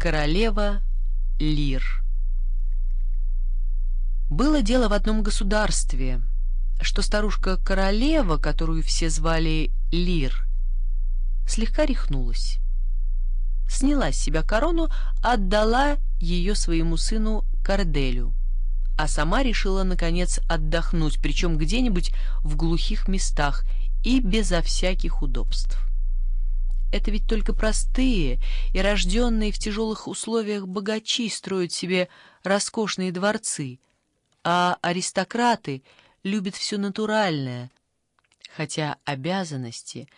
Королева Лир Было дело в одном государстве, что старушка-королева, которую все звали Лир, слегка рехнулась. Сняла с себя корону, отдала ее своему сыну Карделю, а сама решила, наконец, отдохнуть, причем где-нибудь в глухих местах и безо всяких удобств. Это ведь только простые и рожденные в тяжелых условиях богачи строят себе роскошные дворцы, а аристократы любят все натуральное, хотя обязанности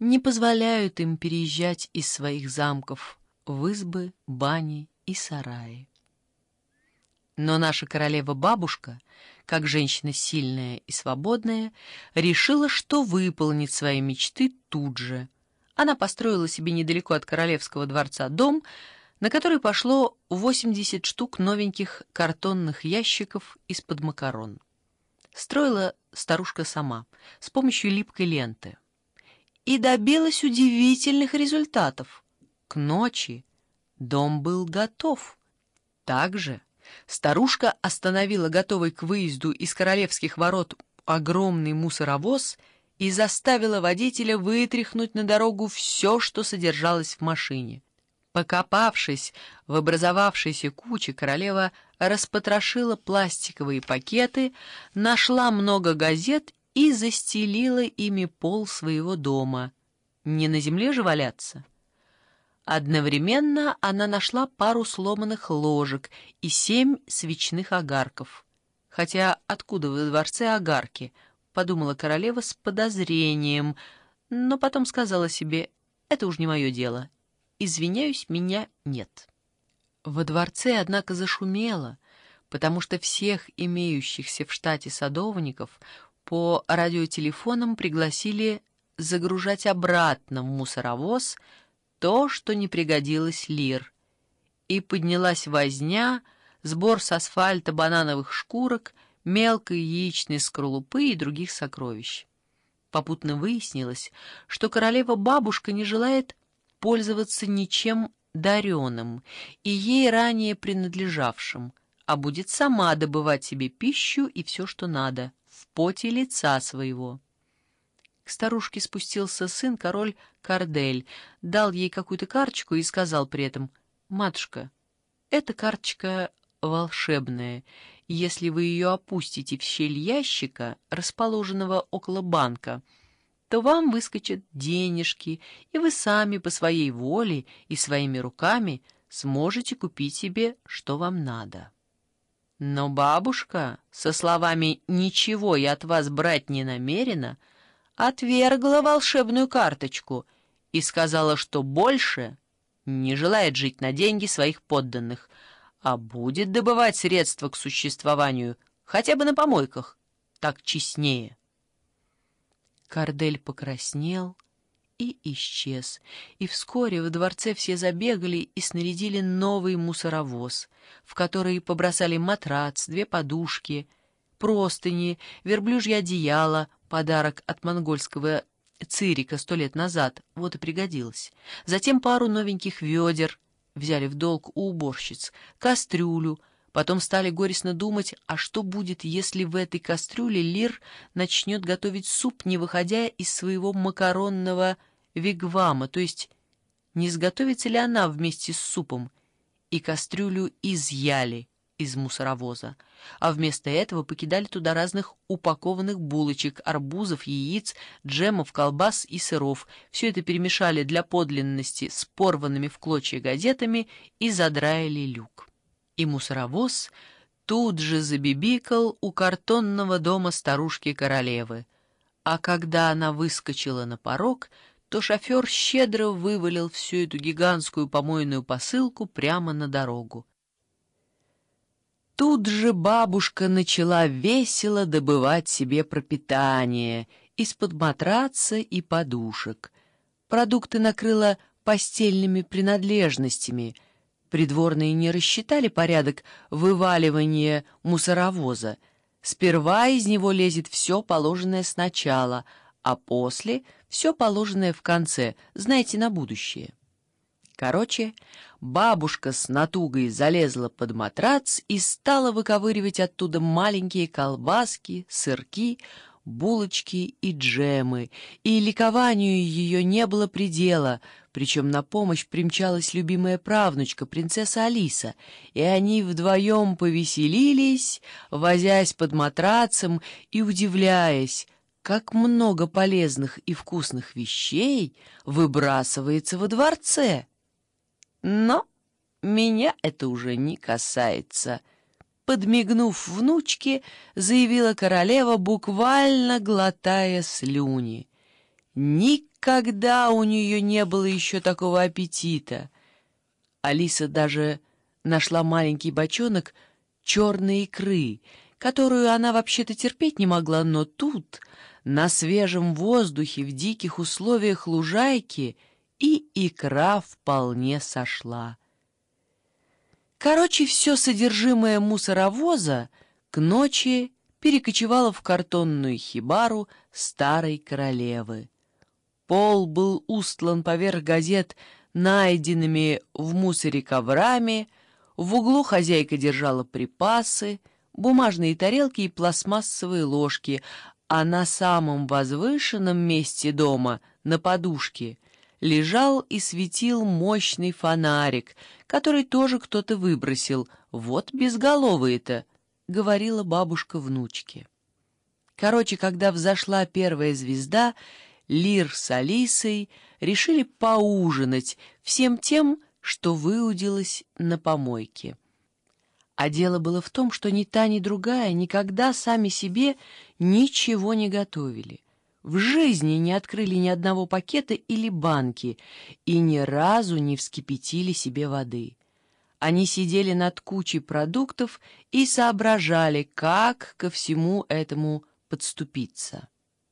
не позволяют им переезжать из своих замков в избы, бани и сараи. Но наша королева-бабушка, как женщина сильная и свободная, решила, что выполнит свои мечты тут же — она построила себе недалеко от королевского дворца дом, на который пошло 80 штук новеньких картонных ящиков из-под макарон. Строила старушка сама, с помощью липкой ленты. И добилась удивительных результатов. К ночи дом был готов. Также старушка остановила готовый к выезду из королевских ворот огромный мусоровоз — и заставила водителя вытряхнуть на дорогу все, что содержалось в машине. Покопавшись в образовавшейся куче, королева распотрошила пластиковые пакеты, нашла много газет и застелила ими пол своего дома. Не на земле же валяться? Одновременно она нашла пару сломанных ложек и семь свечных огарков. Хотя откуда во дворце огарки — подумала королева с подозрением, но потом сказала себе, это уж не мое дело. Извиняюсь, меня нет. Во дворце, однако, зашумело, потому что всех имеющихся в штате садовников по радиотелефонам пригласили загружать обратно в мусоровоз то, что не пригодилось лир. И поднялась возня, сбор с асфальта банановых шкурок — мелкой яичной скорлупы и других сокровищ. Попутно выяснилось, что королева-бабушка не желает пользоваться ничем дареным и ей ранее принадлежавшим, а будет сама добывать себе пищу и все, что надо, в поте лица своего. К старушке спустился сын, король Кардель, дал ей какую-то карточку и сказал при этом, «Матушка, эта карточка волшебная, если вы ее опустите в щель ящика, расположенного около банка, то вам выскочат денежки, и вы сами по своей воле и своими руками сможете купить себе, что вам надо. Но бабушка со словами «ничего я от вас брать не намерена» отвергла волшебную карточку и сказала, что больше не желает жить на деньги своих подданных — а будет добывать средства к существованию хотя бы на помойках. Так честнее. Кардель покраснел и исчез, и вскоре во дворце все забегали и снарядили новый мусоровоз, в который побросали матрац, две подушки, простыни, верблюжье одеяло, подарок от монгольского цирика сто лет назад, вот и пригодилось. Затем пару новеньких ведер, взяли в долг у уборщиц, кастрюлю, потом стали горестно думать, а что будет, если в этой кастрюле Лир начнет готовить суп, не выходя из своего макаронного вигвама, то есть не сготовится ли она вместе с супом, и кастрюлю изъяли из мусоровоза, а вместо этого покидали туда разных упакованных булочек, арбузов, яиц, джемов, колбас и сыров. Все это перемешали для подлинности с порванными в клочья газетами и задраили люк. И мусоровоз тут же забибикал у картонного дома старушки-королевы. А когда она выскочила на порог, то шофер щедро вывалил всю эту гигантскую помойную посылку прямо на дорогу. Тут же бабушка начала весело добывать себе пропитание из-под матраца и подушек. Продукты накрыла постельными принадлежностями. Придворные не рассчитали порядок вываливания мусоровоза. Сперва из него лезет все положенное сначала, а после — все положенное в конце, знаете, на будущее. Короче, бабушка с натугой залезла под матрац и стала выковыривать оттуда маленькие колбаски, сырки, булочки и джемы, и ликованию ее не было предела, причем на помощь примчалась любимая правнучка, принцесса Алиса, и они вдвоем повеселились, возясь под матрацем и удивляясь, как много полезных и вкусных вещей выбрасывается во дворце. Но меня это уже не касается. Подмигнув внучке, заявила королева, буквально глотая слюни. Никогда у нее не было еще такого аппетита. Алиса даже нашла маленький бочонок черной икры, которую она вообще-то терпеть не могла, но тут, на свежем воздухе, в диких условиях лужайки, и икра вполне сошла. Короче, все содержимое мусоровоза к ночи перекочевало в картонную хибару старой королевы. Пол был устлан поверх газет найденными в мусоре коврами, в углу хозяйка держала припасы, бумажные тарелки и пластмассовые ложки, а на самом возвышенном месте дома, на подушке, лежал и светил мощный фонарик, который тоже кто-то выбросил. Вот безголовые-то, — говорила бабушка внучке. Короче, когда взошла первая звезда, Лир с Алисой решили поужинать всем тем, что выудилось на помойке. А дело было в том, что ни та, ни другая никогда сами себе ничего не готовили в жизни не открыли ни одного пакета или банки и ни разу не вскипятили себе воды. Они сидели над кучей продуктов и соображали, как ко всему этому подступиться.